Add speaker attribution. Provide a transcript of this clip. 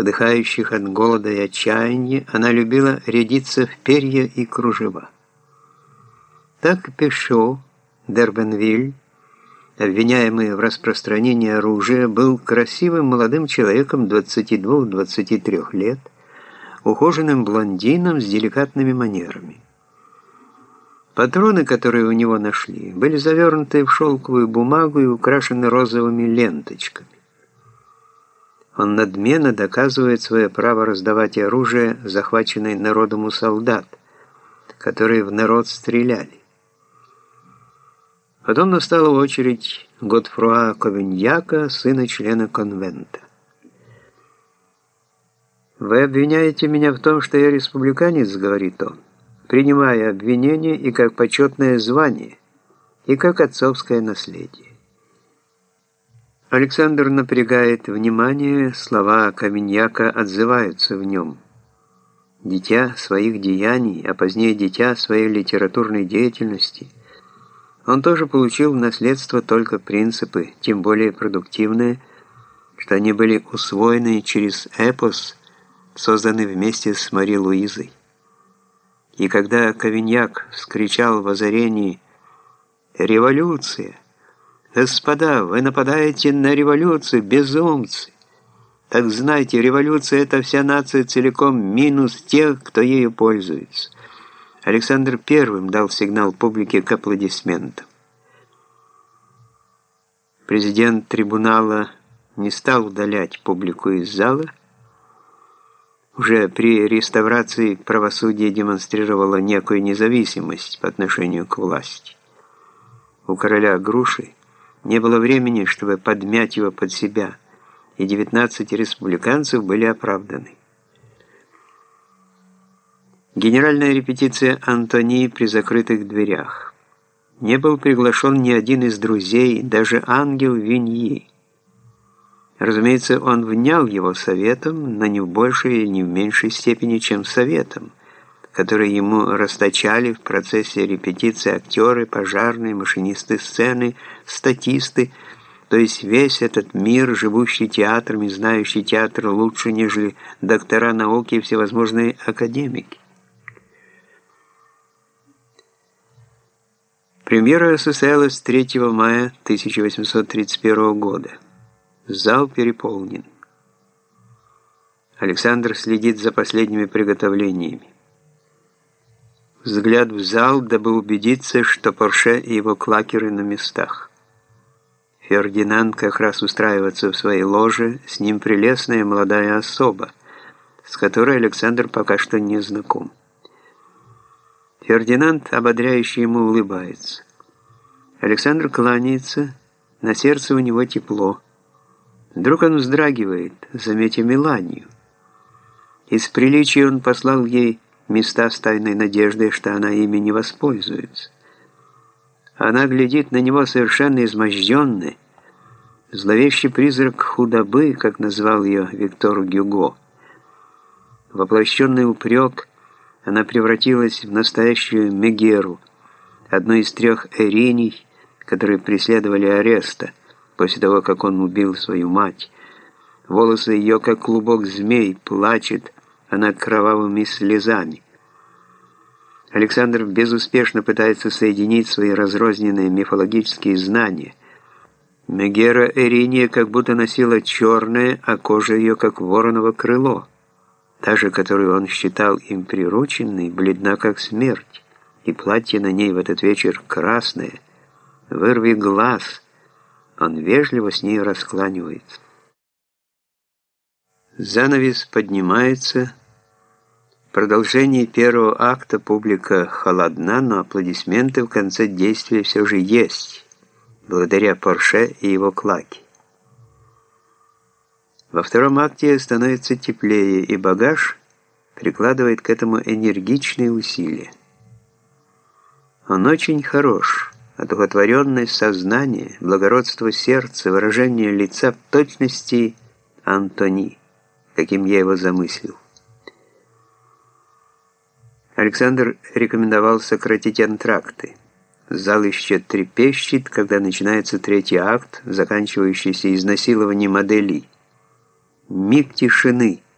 Speaker 1: подыхающих от голода и отчаяния, она любила рядиться в перья и кружева. Так Пешо, Дербенвиль, обвиняемый в распространении оружия, был красивым молодым человеком 22-23 лет, ухоженным блондином с деликатными манерами. Патроны, которые у него нашли, были завернуты в шелковую бумагу и украшены розовыми ленточками. Он надменно доказывает свое право раздавать оружие, захваченное народом у солдат, которые в народ стреляли. Потом настала очередь Готфруа Ковиньяка, сына члена конвента. «Вы обвиняете меня в том, что я республиканец», — говорит он, принимая обвинение и как почетное звание, и как отцовское наследие. Александр напрягает внимание, слова Каменьяка отзываются в нем. Дитя своих деяний, а позднее дитя своей литературной деятельности — он тоже получил в наследство только принципы, тем более продуктивные, что они были усвоены через эпос, созданный вместе с Мари Луизой. И когда Кавиньяк вскричал в озарении «Революция! Господа, вы нападаете на революцию, безумцы!» Так знайте, революция – это вся нация целиком, минус тех, кто ею пользуется. Александр первым дал сигнал публике к аплодисментам. Президент трибунала не стал удалять публику из зала. Уже при реставрации правосудие демонстрировало некую независимость по отношению к власти. У короля Груши не было времени, чтобы подмять его под себя, и 19 республиканцев были оправданы. Генеральная репетиция Антони при закрытых дверях. Не был приглашен ни один из друзей, даже ангел Виньи. Разумеется, он внял его советом, но не в большей и не в меньшей степени, чем советом, который ему расточали в процессе репетиции актеры, пожарные, машинисты сцены, статисты, то есть весь этот мир, живущий театрами, знающий театр лучше, нежели доктора науки и всевозможные академики. Премьера состоялась 3 мая 1831 года. Зал переполнен. Александр следит за последними приготовлениями. Взгляд в зал, дабы убедиться, что Порше и его клакеры на местах. Фердинанд как раз устраивается в своей ложе, с ним прелестная молодая особа, с которой Александр пока что не знаком. Фердинанд ободряюще ему улыбается. Александр кланяется, на сердце у него тепло. Вдруг он вздрагивает, заметив Меланию. Из приличия он послал ей места с тайной надеждой, что она ими не воспользуется. Она глядит на него совершенно изможденной, зловещий призрак худобы, как назвал ее Виктор Гюго. Воплощенный упрек – она превратилась в настоящую Мегеру, одну из трех Эрений, которые преследовали ареста после того, как он убил свою мать. Волосы ее, как клубок змей, плачет она кровавыми слезами. Александр безуспешно пытается соединить свои разрозненные мифологические знания. Мегера Эриния как будто носила черное, а кожа ее как вороново крыло та же, которую он считал им прирученной, бледна как смерть, и платье на ней в этот вечер красное. Вырви глаз, он вежливо с ней раскланивается. Занавес поднимается. В продолжении первого акта публика холодна, но аплодисменты в конце действия все же есть, благодаря Порше и его клаке. Во втором акте становится теплее, и багаж прикладывает к этому энергичные усилия. Он очень хорош, одухотворенность сознания, благородство сердца, выражение лица в точности Антони, каким я его замыслил. Александр рекомендовал сократить антракты. Зал еще трепещет, когда начинается третий акт, заканчивающийся изнасилованием моделей. Миг тишины –